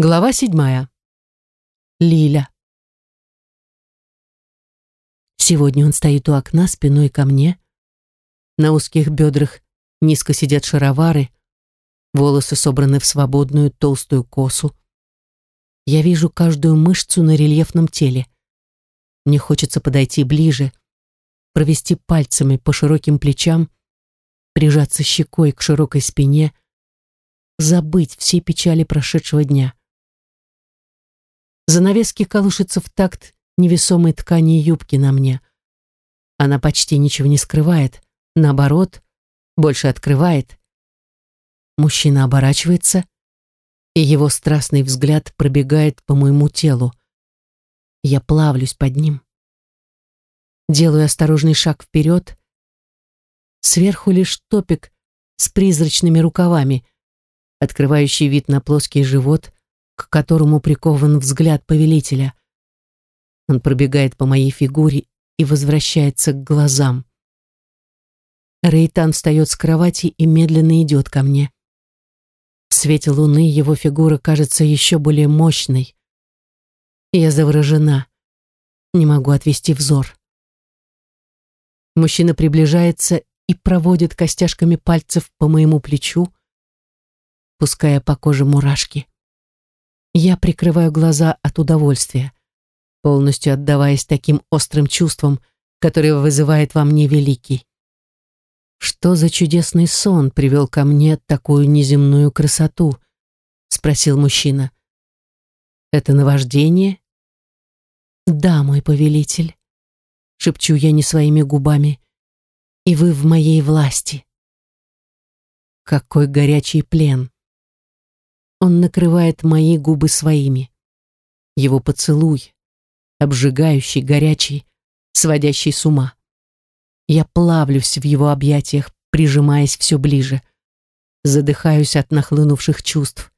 Глава седьмая. Лиля. Сегодня он стоит у окна спиной ко мне. На узких бедрах низко сидят шаровары, волосы собраны в свободную толстую косу. Я вижу каждую мышцу на рельефном теле. Мне хочется подойти ближе, провести пальцами по широким плечам, прижаться щекой к широкой спине, забыть все печали прошедшего дня. Занавески колышутся в такт невесомой ткани юбки на мне. Она почти ничего не скрывает, наоборот, больше открывает. Мужчина оборачивается, и его страстный взгляд пробегает по моему телу. Я плавлюсь под ним. Делаю осторожный шаг вперед. Сверху лишь топик с призрачными рукавами, открывающий вид на плоский живот, к которому прикован взгляд повелителя. Он пробегает по моей фигуре и возвращается к глазам. Рейтан встает с кровати и медленно идет ко мне. В свете луны его фигура кажется еще более мощной. Я заворожена, не могу отвести взор. Мужчина приближается и проводит костяшками пальцев по моему плечу, пуская по коже мурашки. Я прикрываю глаза от удовольствия, полностью отдаваясь таким острым чувствам, которые вызывает во мне великий. «Что за чудесный сон привел ко мне такую неземную красоту?» — спросил мужчина. «Это наваждение?» «Да, мой повелитель», — шепчу я не своими губами, — «и вы в моей власти». Какой горячий плен! Он накрывает мои губы своими. Его поцелуй, обжигающий, горячий, сводящий с ума. Я плавлюсь в его объятиях, прижимаясь все ближе. Задыхаюсь от нахлынувших чувств.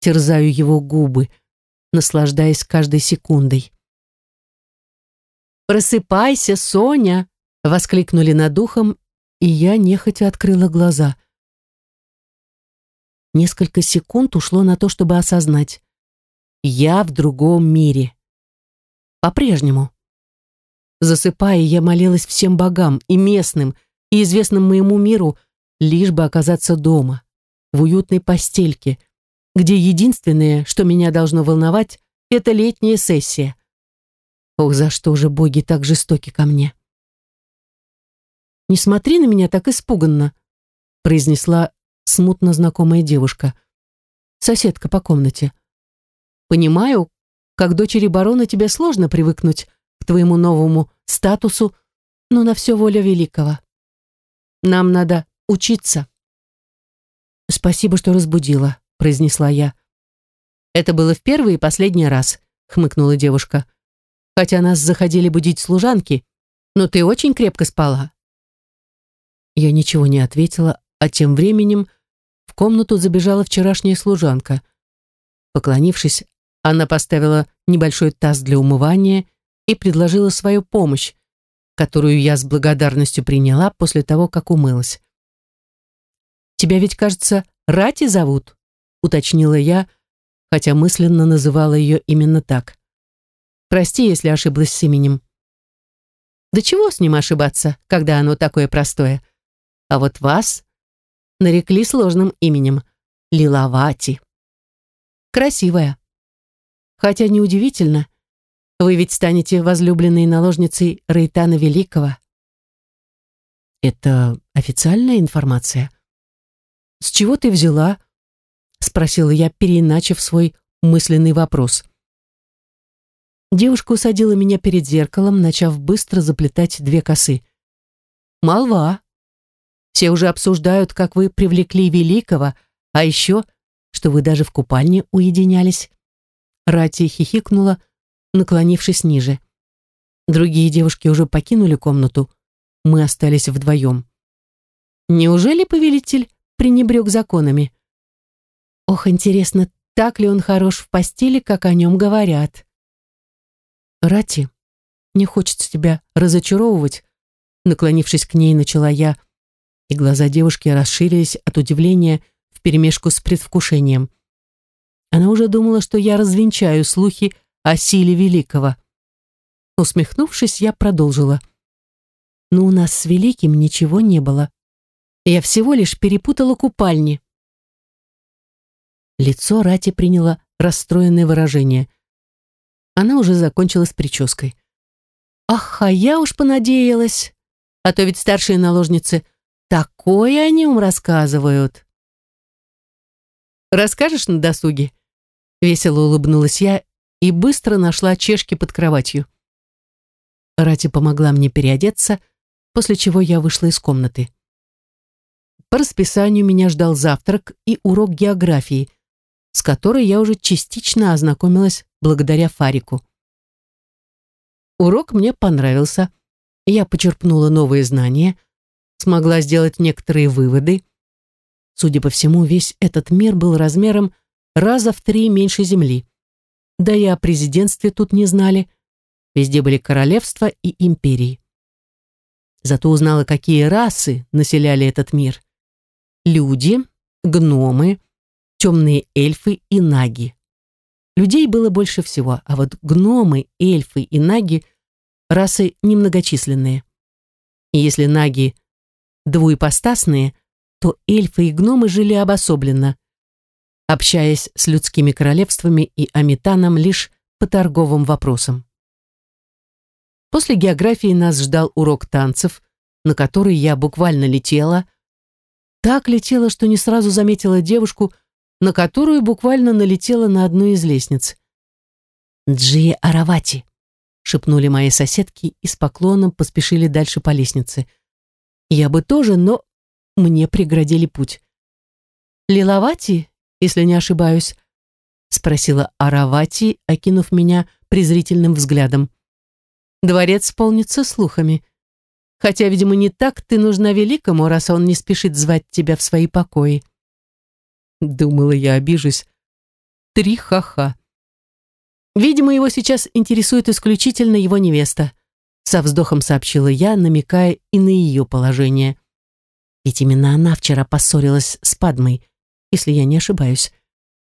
Терзаю его губы, наслаждаясь каждой секундой. «Просыпайся, Соня!» — воскликнули над ухом, и я нехотя открыла глаза. Несколько секунд ушло на то, чтобы осознать. Я в другом мире. По-прежнему. Засыпая, я молилась всем богам, и местным, и известным моему миру, лишь бы оказаться дома, в уютной постельке, где единственное, что меня должно волновать, это летняя сессия. Ох, за что же боги так жестоки ко мне? «Не смотри на меня так испуганно», произнесла смутно знакомая девушка. Соседка по комнате. Понимаю, как дочери барона тебе сложно привыкнуть к твоему новому статусу, но на все воля великого. Нам надо учиться. Спасибо, что разбудила, произнесла я. Это было в первый и последний раз, хмыкнула девушка. Хотя нас заходили будить служанки, но ты очень крепко спала. Я ничего не ответила, а тем временем в комнату забежала вчерашняя служанка. Поклонившись, она поставила небольшой таз для умывания и предложила свою помощь, которую я с благодарностью приняла после того, как умылась. «Тебя ведь, кажется, Рати зовут?» — уточнила я, хотя мысленно называла ее именно так. «Прости, если ошиблась с именем». «Да чего с ним ошибаться, когда оно такое простое? А вот вас нарекли сложным именем Лиловати. Красивая. Хотя неудивительно, вы ведь станете возлюбленной наложницей Рейтана Великого. Это официальная информация? С чего ты взяла? Спросила я, переиначив свой мысленный вопрос. Девушка усадила меня перед зеркалом, начав быстро заплетать две косы. Молва. Все уже обсуждают, как вы привлекли Великого, а еще, что вы даже в купальне уединялись. Рати хихикнула, наклонившись ниже. Другие девушки уже покинули комнату. Мы остались вдвоем. Неужели повелитель пренебрег законами? Ох, интересно, так ли он хорош в постели, как о нем говорят? Рати, не хочется тебя разочаровывать, наклонившись к ней, начала я, и глаза девушки расширились от удивления вперемешку с предвкушением. Она уже думала, что я развенчаю слухи о силе великого. Усмехнувшись, я продолжила. Но у нас с великим ничего не было. Я всего лишь перепутала купальни. Лицо Рати приняло расстроенное выражение. Она уже закончила с прической. «Ах, а я уж понадеялась. А то ведь старшие наложницы такое о нем рассказывают». «Расскажешь на досуге?» Весело улыбнулась я и быстро нашла чешки под кроватью. Рати помогла мне переодеться, после чего я вышла из комнаты. По расписанию меня ждал завтрак и урок географии, с которой я уже частично ознакомилась благодаря Фарику. Урок мне понравился. Я почерпнула новые знания, смогла сделать некоторые выводы. Судя по всему, весь этот мир был размером раза в три меньше Земли. Да и о президентстве тут не знали. Везде были королевства и империи. Зато узнала, какие расы населяли этот мир. Люди, гномы, темные эльфы и наги. Людей было больше всего, а вот гномы, эльфы и наги – расы немногочисленные. И если наги двуепостасные, то эльфы и гномы жили обособленно, общаясь с людскими королевствами и Амитаном лишь по торговым вопросам. После географии нас ждал урок танцев, на который я буквально летела. Так летела, что не сразу заметила девушку – на которую буквально налетела на одну из лестниц. «Джи Аравати», — шепнули мои соседки и с поклоном поспешили дальше по лестнице. Я бы тоже, но мне преградили путь. «Лиловати, если не ошибаюсь?» — спросила Аравати, окинув меня презрительным взглядом. «Дворец полнится слухами. Хотя, видимо, не так ты нужна великому, раз он не спешит звать тебя в свои покои». Думала, я обижусь. Три ха-ха. Видимо, его сейчас интересует исключительно его невеста. Со вздохом сообщила я, намекая и на ее положение. Ведь именно она вчера поссорилась с Падмой, если я не ошибаюсь.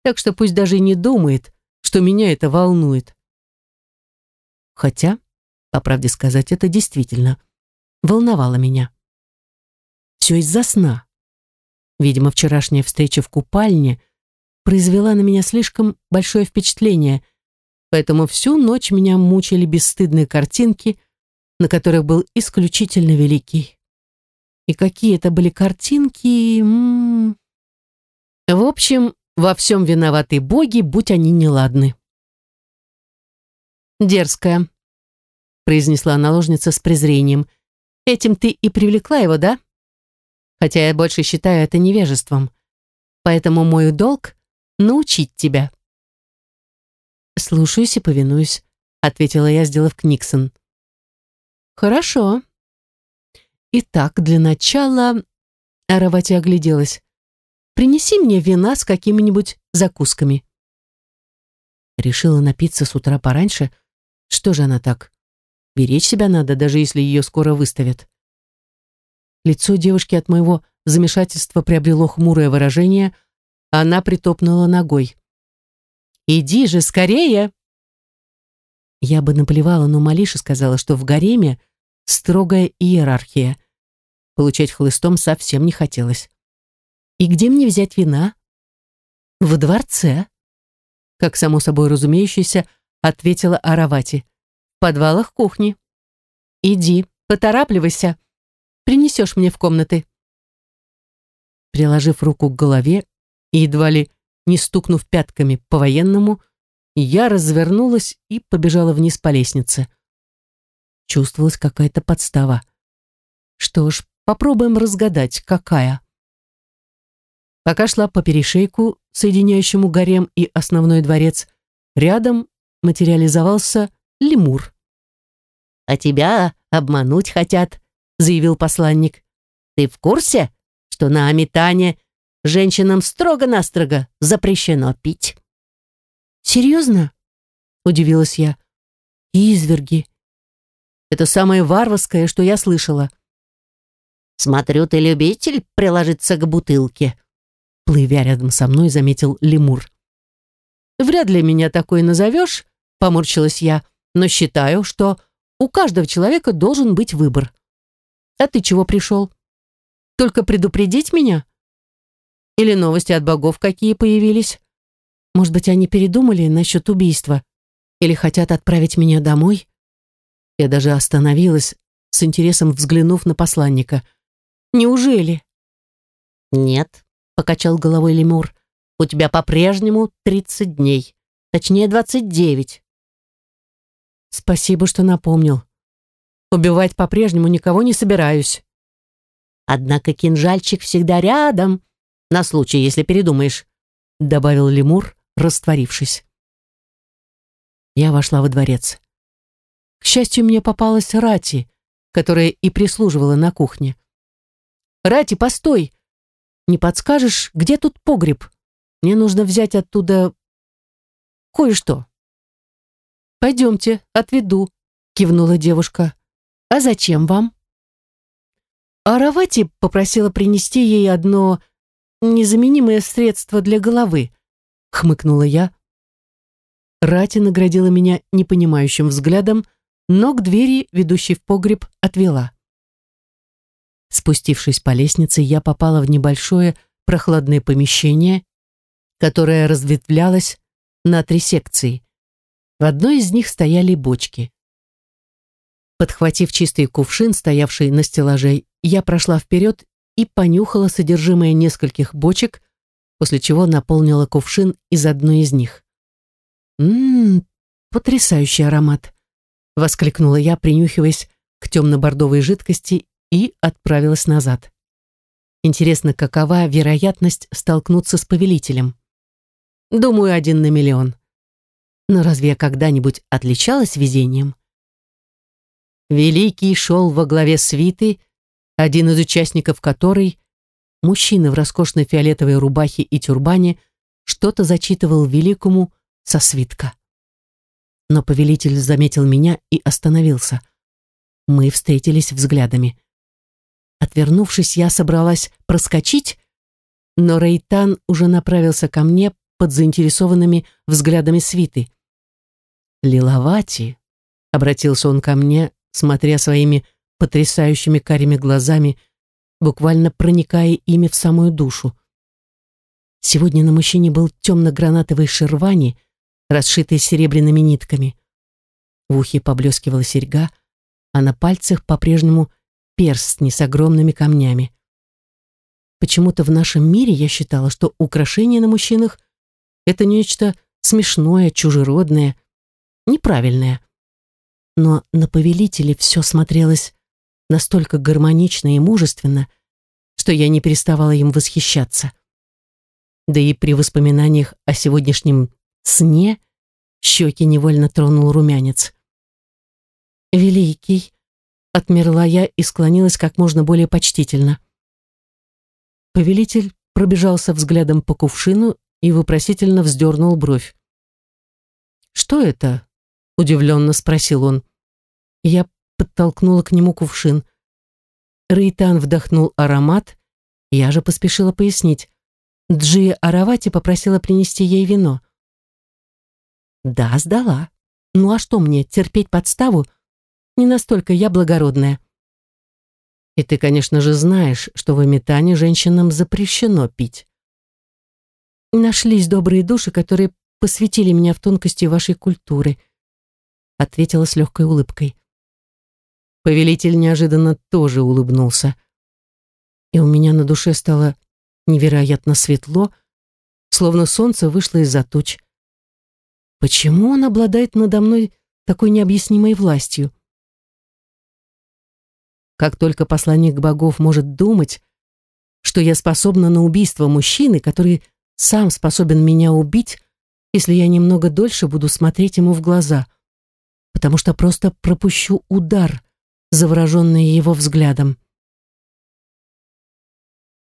Так что пусть даже и не думает, что меня это волнует. Хотя, по правде сказать, это действительно волновало меня. Все из-за сна. Видимо, вчерашняя встреча в купальне произвела на меня слишком большое впечатление, поэтому всю ночь меня мучили бесстыдные картинки, на которых был исключительно великий. И какие это были картинки... М -м -м. В общем, во всем виноваты боги, будь они неладны. «Дерзкая», — произнесла наложница с презрением. «Этим ты и привлекла его, да?» хотя я больше считаю это невежеством. Поэтому мой долг — научить тебя». «Слушаюсь и повинуюсь», — ответила я, сделав книксон. «Хорошо. Итак, для начала...» Аравати огляделась. «Принеси мне вина с какими-нибудь закусками». Решила напиться с утра пораньше. Что же она так? Беречь себя надо, даже если ее скоро выставят. Лицо девушки от моего замешательства приобрело хмурое выражение, а она притопнула ногой. «Иди же скорее!» Я бы наплевала, но Малиша сказала, что в гареме строгая иерархия. Получать хлыстом совсем не хотелось. «И где мне взять вина?» «В дворце», как само собой разумеющееся, ответила Аравати. «В подвалах кухни». «Иди, поторапливайся», принесешь мне в комнаты?» Приложив руку к голове и едва ли не стукнув пятками по-военному, я развернулась и побежала вниз по лестнице. Чувствовалась какая-то подстава. Что ж, попробуем разгадать, какая. Пока шла по перешейку, соединяющему гарем и основной дворец, рядом материализовался лемур. «А тебя обмануть хотят», заявил посланник. «Ты в курсе, что на Амитане женщинам строго-настрого запрещено пить?» «Серьезно?» — удивилась я. «Изверги. Это самое варварское, что я слышала». «Смотрю, ты любитель приложиться к бутылке», — плывя рядом со мной, заметил лемур. Вряд ли меня такой назовешь, поморщилась я, но считаю, что у каждого человека должен быть выбор. А ты чего пришел? Только предупредить меня? Или новости от богов какие появились? Может быть, они передумали насчет убийства? Или хотят отправить меня домой? Я даже остановилась, с интересом взглянув на посланника. Неужели? Нет, покачал головой лемур. У тебя по-прежнему тридцать дней. Точнее, двадцать девять. Спасибо, что напомнил. Убивать по-прежнему никого не собираюсь. Однако кинжальчик всегда рядом, на случай, если передумаешь, добавил лемур, растворившись. Я вошла во дворец. К счастью, мне попалась Рати, которая и прислуживала на кухне. «Рати, постой! Не подскажешь, где тут погреб? Мне нужно взять оттуда кое-что». «Пойдемте, отведу», — кивнула девушка. «А зачем вам?» Аравати попросила принести ей одно незаменимое средство для головы, хмыкнула я. Рати наградила меня непонимающим взглядом, но к двери, ведущей в погреб, отвела. Спустившись по лестнице, я попала в небольшое прохладное помещение, которое разветвлялось на три секции. В одной из них стояли бочки. Подхватив чистый кувшин, стоявший на стеллаже, я прошла вперед и понюхала содержимое нескольких бочек, после чего наполнила кувшин из одной из них. «Ммм, потрясающий аромат!» — воскликнула я, принюхиваясь к темно-бордовой жидкости и отправилась назад. Интересно, какова вероятность столкнуться с повелителем? Думаю, один на миллион. Но разве я когда-нибудь отличалась везением? Великий шел во главе свиты, один из участников которой, мужчина в роскошной фиолетовой рубахе и тюрбане, что-то зачитывал великому со свитка но повелитель заметил меня и остановился. Мы встретились взглядами. Отвернувшись, я собралась проскочить, но Рейтан уже направился ко мне под заинтересованными взглядами свиты. «Лиловати», — обратился он ко мне, смотря своими потрясающими карими глазами, буквально проникая ими в самую душу. Сегодня на мужчине был темно-гранатовый шервани — расшитый серебряными нитками. В ухе поблескивала серьга, а на пальцах по-прежнему перстни с огромными камнями. Почему-то в нашем мире я считала, что украшения на мужчинах — это нечто смешное, чужеродное, неправильное. Но на повелителе все смотрелось настолько гармонично и мужественно, что я не переставала им восхищаться. Да и при воспоминаниях о сегодняшнем сне щеки невольно тронул румянец. «Великий», — отмерла я и склонилась как можно более почтительно. Повелитель пробежался взглядом по кувшину и вопросительно вздернул бровь. «Что это?» — удивленно спросил он. Я подтолкнула к нему кувшин. Рейтан вдохнул аромат, я же поспешила пояснить. Джия Аравати попросила принести ей вино. Да, сдала. Ну а что мне, терпеть подставу? Не настолько я благородная. И ты, конечно же, знаешь, что в Эмитане женщинам запрещено пить. Нашлись добрые души, которые посвятили меня в тонкости вашей культуры, ответила с легкой улыбкой. Повелитель неожиданно тоже улыбнулся. И у меня на душе стало невероятно светло, словно солнце вышло из-за туч. Почему он обладает надо мной такой необъяснимой властью? Как только посланник богов может думать, что я способна на убийство мужчины, который сам способен меня убить, если я немного дольше буду смотреть ему в глаза, потому что просто пропущу удар, завороженный его взглядом.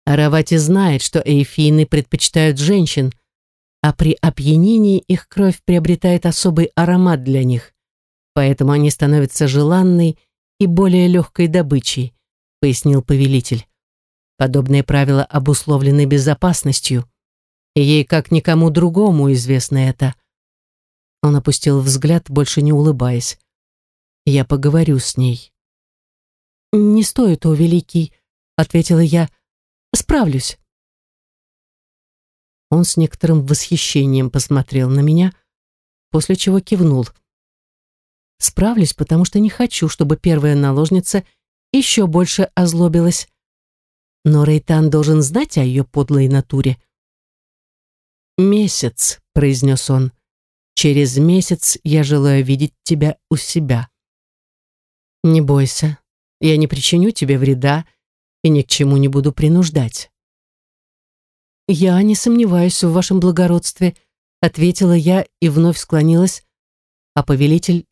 Аравати знает, что эйфины предпочитают женщин, а при опьянении их кровь приобретает особый аромат для них, поэтому они становятся желанной и более легкой добычей, пояснил повелитель. Подобные правила обусловлены безопасностью, и ей, как никому другому, известно это, Он опустил взгляд, больше не улыбаясь. «Я поговорю с ней». «Не стоит, о великий», — ответила я. «Справлюсь». Он с некоторым восхищением посмотрел на меня, после чего кивнул. «Справлюсь, потому что не хочу, чтобы первая наложница еще больше озлобилась. Но Рейтан должен знать о ее подлой натуре». «Месяц», — произнес он. «Через месяц я желаю видеть тебя у себя». «Не бойся, я не причиню тебе вреда и ни к чему не буду принуждать». «Я не сомневаюсь в вашем благородстве», — ответила я и вновь склонилась, а повелитель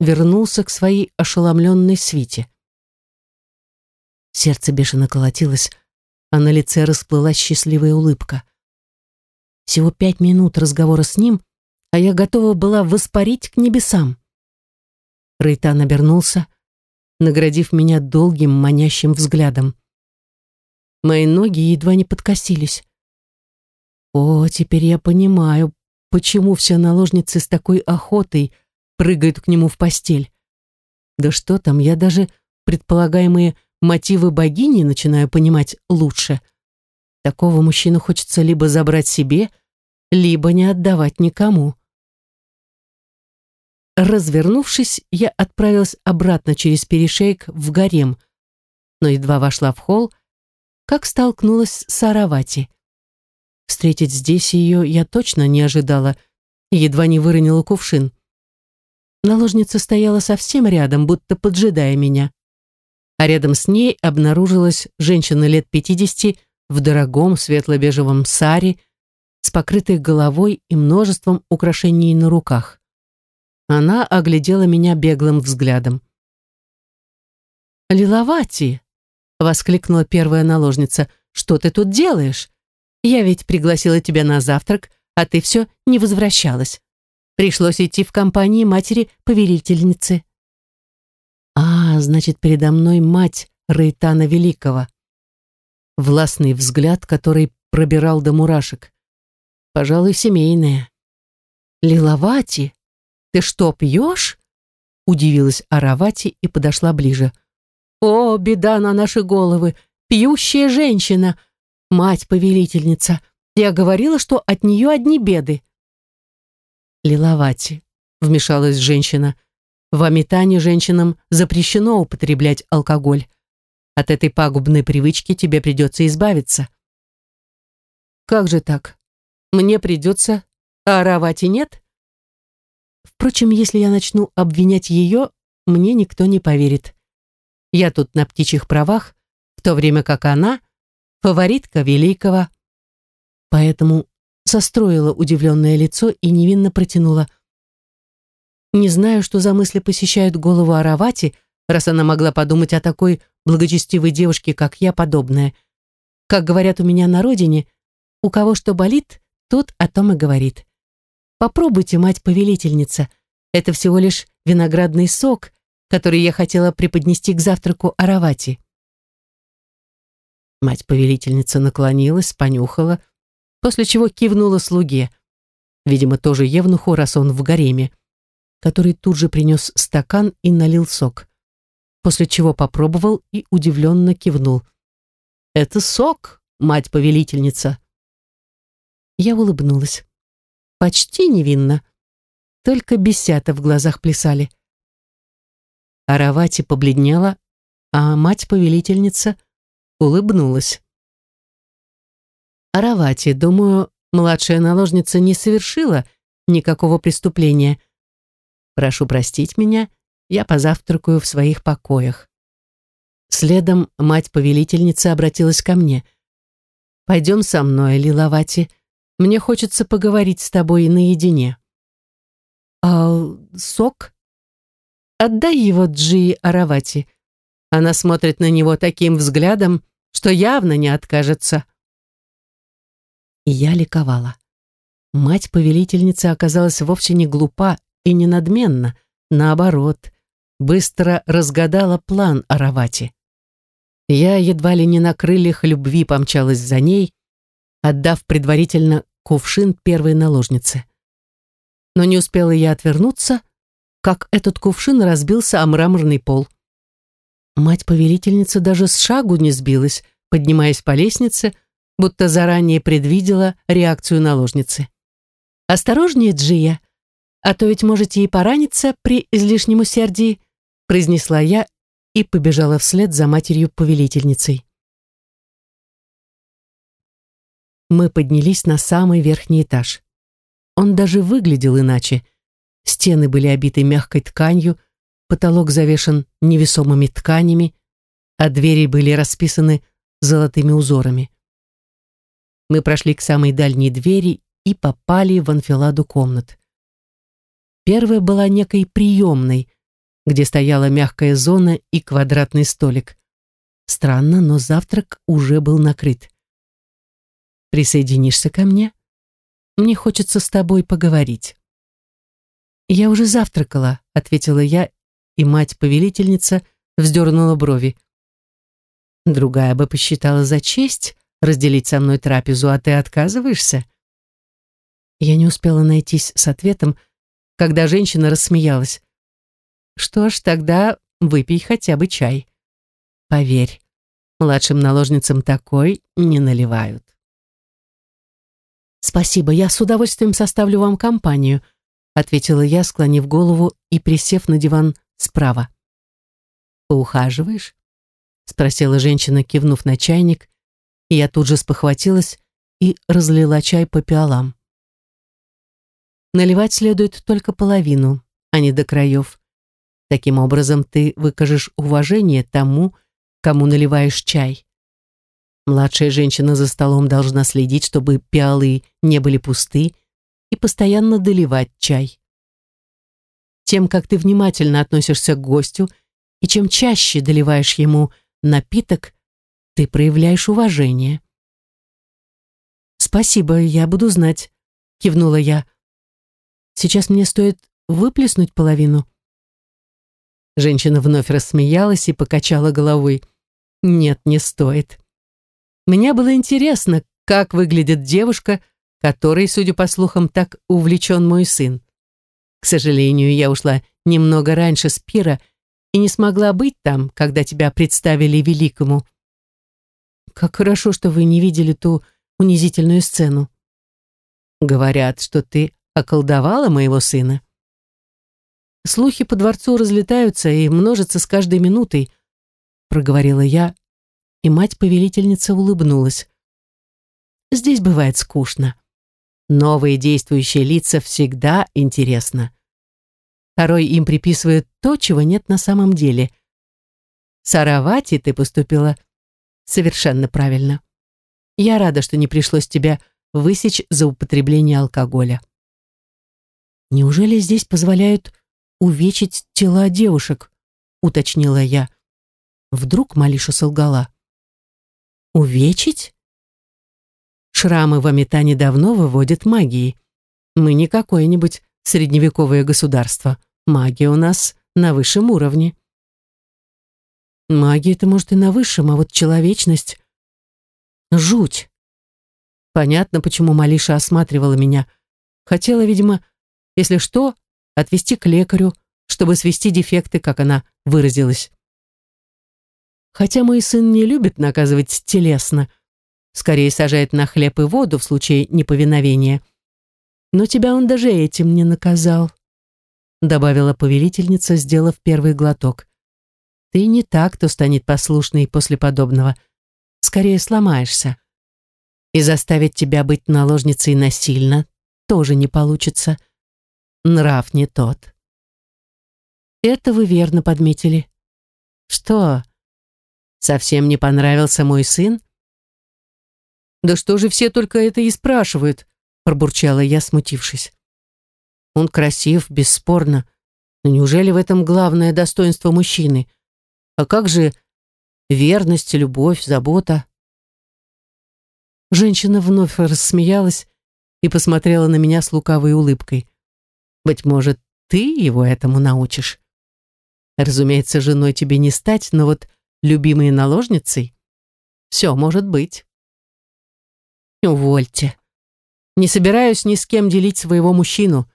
вернулся к своей ошеломленной свите. Сердце бешено колотилось, а на лице расплылась счастливая улыбка. Всего пять минут разговора с ним, а я готова была воспарить к небесам. Рейтан обернулся, наградив меня долгим манящим взглядом. Мои ноги едва не подкосились. О, теперь я понимаю, почему все наложницы с такой охотой прыгают к нему в постель. Да что там, я даже предполагаемые мотивы богини начинаю понимать лучше. Такого мужчину хочется либо забрать себе, либо не отдавать никому. Развернувшись, я отправилась обратно через перешейк в гарем, но едва вошла в холл, как столкнулась с Аравати. Встретить здесь ее я точно не ожидала едва не выронила кувшин. Наложница стояла совсем рядом, будто поджидая меня. А рядом с ней обнаружилась женщина лет пятидесяти в дорогом светло-бежевом саре с покрытой головой и множеством украшений на руках. Она оглядела меня беглым взглядом. «Лиловати!» — воскликнула первая наложница. «Что ты тут делаешь? Я ведь пригласила тебя на завтрак, а ты все не возвращалась. Пришлось идти в компании матери-повелительницы. А, значит, передо мной мать Рейтана Великого. Властный взгляд, который пробирал до мурашек. Пожалуй, семейная. Лиловати, ты что, пьешь? Удивилась Аравати и подошла ближе. О, беда на наши головы! Пьющая женщина! Мать-повелительница, я говорила, что от нее одни беды. Лиловати, вмешалась женщина. В Амитане женщинам запрещено употреблять алкоголь. От этой пагубной привычки тебе придется избавиться. Как же так? Мне придется, а Аравати нет? Впрочем, если я начну обвинять ее, мне никто не поверит. Я тут на птичьих правах, в то время как она фаворитка великого. Поэтому состроила удивленное лицо и невинно протянула. Не знаю, что за мысли посещают голову Аравати, раз она могла подумать о такой благочестивой девушке, как я, подобная. Как говорят у меня на родине, у кого что болит, тот о том и говорит. Попробуйте, мать-повелительница, это всего лишь виноградный сок, который я хотела преподнести к завтраку Аравати. Мать-повелительница наклонилась, понюхала, после чего кивнула слуге, видимо, тоже евнуху, раз он в гареме, который тут же принес стакан и налил сок, после чего попробовал и удивленно кивнул. «Это сок, мать-повелительница!» Я улыбнулась. Почти невинно, только бесята в глазах плясали. Аравати побледнела, а мать-повелительница — улыбнулась. Аравати, думаю, младшая наложница не совершила никакого преступления. Прошу простить меня, я позавтракаю в своих покоях. Следом мать-повелительница обратилась ко мне. «Пойдем со мной, Лиловати. Мне хочется поговорить с тобой наедине». «А сок?» «Отдай его Джи Аравати». Она смотрит на него таким взглядом, что явно не откажется. И я ликовала. Мать-повелительницы оказалась вовсе не глупа и не надменна, наоборот, быстро разгадала план Аравати. Я едва ли не на крыльях любви помчалась за ней, отдав предварительно кувшин первой наложнице. но не успела я отвернуться, как этот кувшин разбился о мраморный пол. Мать-повелительница даже с шагу не сбилась, поднимаясь по лестнице, будто заранее предвидела реакцию наложницы. «Осторожнее, Джия, а то ведь можете и пораниться при излишнем усердии», произнесла я и побежала вслед за матерью-повелительницей. Мы поднялись на самый верхний этаж. Он даже выглядел иначе. Стены были обиты мягкой тканью, потолок завешен невесомыми тканями, а двери были расписаны золотыми узорами. Мы прошли к самой дальней двери и попали в анфиладу комнат. Первая была некой приемной, где стояла мягкая зона и квадратный столик. Странно, но завтрак уже был накрыт. «Присоединишься ко мне? Мне хочется с тобой поговорить». «Я уже завтракала», — ответила я, и мать-повелительница вздернула брови. Другая бы посчитала за честь разделить со мной трапезу, а ты отказываешься?» Я не успела найтись с ответом, когда женщина рассмеялась. «Что ж, тогда выпей хотя бы чай. Поверь, младшим наложницам такой не наливают». «Спасибо, я с удовольствием составлю вам компанию», ответила я, склонив голову и присев на диван справа. «Поухаживаешь?» спросила женщина, кивнув на чайник, и я тут же спохватилась и разлила чай по пиалам. Наливать следует только половину, а не до краев. Таким образом, ты выкажешь уважение тому, кому наливаешь чай. Младшая женщина за столом должна следить, чтобы пиалы не были пусты, и постоянно доливать чай. Тем, как ты внимательно относишься к гостю, и чем чаще доливаешь ему напиток, ты проявляешь уважение. «Спасибо, я буду знать», — кивнула я. «Сейчас мне стоит выплеснуть половину». Женщина вновь рассмеялась и покачала головой. «Нет, не стоит. Мне было интересно, как выглядит девушка, которой, судя по слухам, так увлечен мой сын. К сожалению, я ушла немного раньше с пира и не смогла быть там, когда тебя представили великому. Как хорошо, что вы не видели ту унизительную сцену. Говорят, что ты околдовала моего сына. Слухи по дворцу разлетаются и множатся с каждой минутой, проговорила я, и мать-повелительница улыбнулась. Здесь бывает скучно. Новые действующие лица всегда интересно. Порой им приписывают то, чего нет на самом деле. Саравати ты поступила совершенно правильно. Я рада, что не пришлось тебя высечь за употребление алкоголя. Неужели здесь позволяют увечить тела девушек? Уточнила я. Вдруг Малиша солгала. Увечить? Шрамы в Амитане давно выводят магией. Мы не какое-нибудь средневековое государство. Магия у нас на высшем уровне. Магия-то, может, и на высшем, а вот человечность... Жуть. Понятно, почему Малиша осматривала меня. Хотела, видимо, если что, отвезти к лекарю, чтобы свести дефекты, как она выразилась. Хотя мой сын не любит наказывать телесно, скорее сажает на хлеб и воду в случае неповиновения. Но тебя он даже этим не наказал, добавила повелительница, сделав первый глоток. Ты не так, кто станет послушной после подобного. Скорее сломаешься. И заставить тебя быть наложницей насильно тоже не получится. Нрав не тот. Это вы верно подметили. Что? Совсем не понравился мой сын? Да что же все только это и спрашивают, пробурчала я, смутившись. Он красив, бесспорно, но неужели в этом главное достоинство мужчины — а как же верность, любовь, забота? Женщина вновь рассмеялась и посмотрела на меня с лукавой улыбкой. Быть может, ты его этому научишь? Разумеется, женой тебе не стать, но вот любимой наложницей все может быть. Увольте. Не собираюсь ни с кем делить своего мужчину.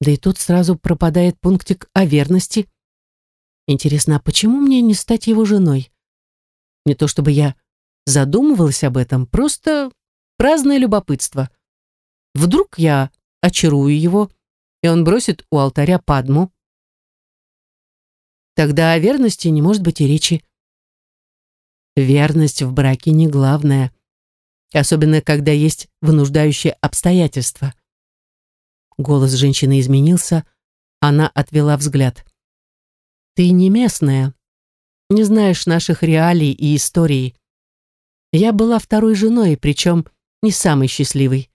Да и тут сразу пропадает пунктик о верности. Интересно, а почему мне не стать его женой? Не то чтобы я задумывалась об этом, просто праздное любопытство. Вдруг я очарую его, и он бросит у алтаря падму. Тогда о верности не может быть и речи. Верность в браке не главное, особенно когда есть вынуждающие обстоятельства. Голос женщины изменился, она отвела взгляд. «Ты не местная, не знаешь наших реалий и истории. Я была второй женой, причем не самой счастливой.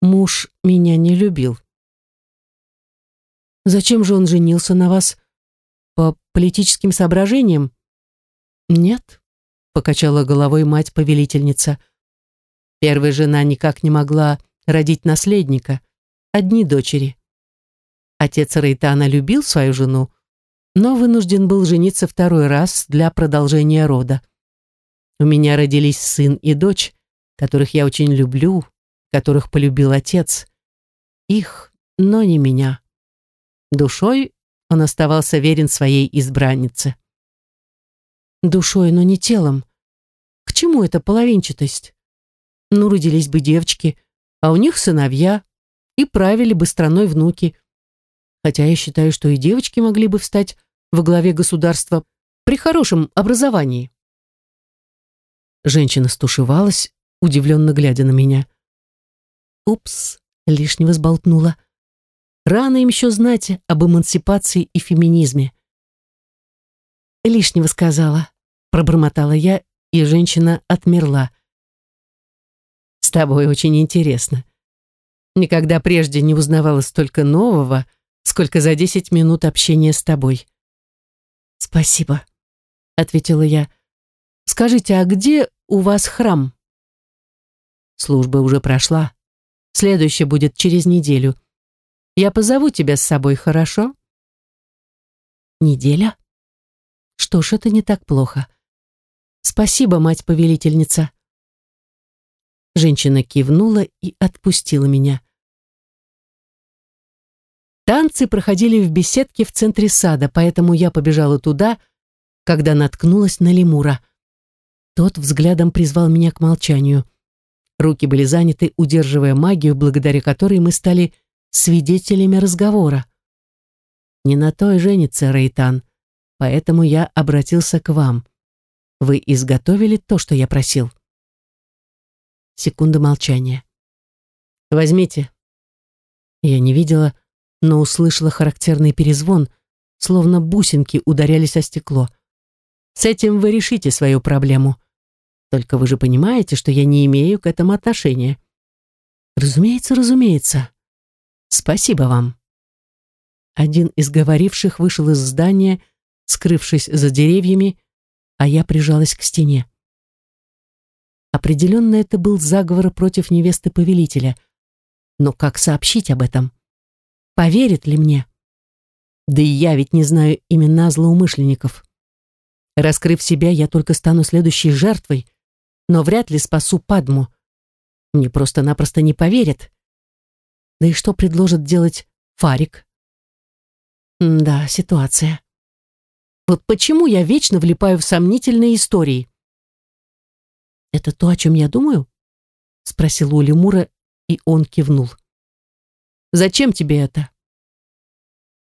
Муж меня не любил. Зачем же он женился на вас? По политическим соображениям? Нет, покачала головой мать-повелительница. Первая жена никак не могла родить наследника одни дочери. Отец Рейтана любил свою жену, но вынужден был жениться второй раз для продолжения рода. У меня родились сын и дочь, которых я очень люблю, которых полюбил отец. Их, но не меня. Душой он оставался верен своей избраннице. Душой, но не телом. К чему эта половинчатость? Ну, родились бы девочки, а у них сыновья, и правили бы страной внуки. Хотя я считаю, что и девочки могли бы встать во главе государства при хорошем образовании. Женщина стушевалась, удивленно глядя на меня. Упс, лишнего сболтнула. Рано им еще знать об эмансипации и феминизме. Лишнего сказала, пробормотала я, и женщина отмерла. С тобой очень интересно. Никогда прежде не узнавала столько нового, сколько за десять минут общения с тобой. Спасибо, ответила я. Скажите, а где у вас храм? Служба уже прошла. Следующая будет через неделю. Я позову тебя с собой, хорошо? Неделя? Что ж, это не так плохо. Спасибо, мать-повелительница. Женщина кивнула и отпустила меня. Танцы проходили в беседке в центре сада, поэтому я побежала туда, когда наткнулась на лемура. Тот взглядом призвал меня к молчанию. Руки были заняты, удерживая магию, благодаря которой мы стали свидетелями разговора. Не на той женится Рейтан, поэтому я обратился к вам. Вы изготовили то, что я просил. Секунда молчания. Возьмите. Я не видела, но услышала характерный перезвон, словно бусинки ударялись о стекло. С этим вы решите свою проблему. Только вы же понимаете, что я не имею к этому отношения. Разумеется, разумеется. Спасибо вам. Один из говоривших вышел из здания, скрывшись за деревьями, а я прижалась к стене. Определенно это был заговор против невесты повелителя. Но как сообщить об этом? Поверит ли мне? Да и я ведь не знаю имена злоумышленников. Раскрыв себя, я только стану следующей жертвой, но вряд ли спасу Падму. Мне просто-напросто не поверят. Да и что предложит делать Фарик? М да, ситуация. Вот почему я вечно влипаю в сомнительные истории? Это то, о чем я думаю? Спросил у лемура, и он кивнул. Зачем тебе это?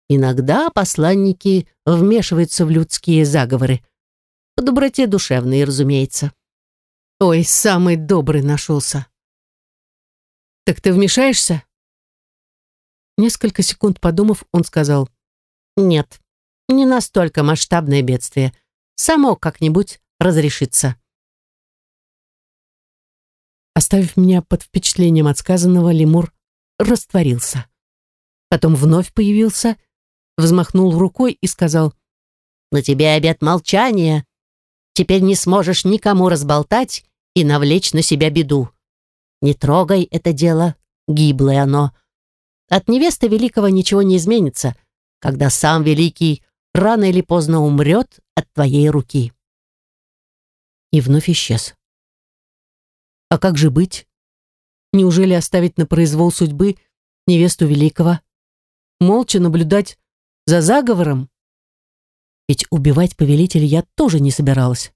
Иногда посланники вмешиваются в людские заговоры. По доброте душевной, разумеется. Ой, самый добрый нашелся. Так ты вмешаешься? Несколько секунд подумав, он сказал, нет, не настолько масштабное бедствие. Само как-нибудь разрешится. Оставив меня под впечатлением от сказанного, лемур растворился. Потом вновь появился, взмахнул рукой и сказал, «На тебе обет молчания. Теперь не сможешь никому разболтать и навлечь на себя беду. Не трогай это дело, гиблое оно. От невесты великого ничего не изменится, когда сам великий рано или поздно умрет от твоей руки». И вновь исчез. «А как же быть?» Неужели оставить на произвол судьбы невесту великого? молча наблюдать за заговором? Ведь убивать повелителя я тоже не собиралась.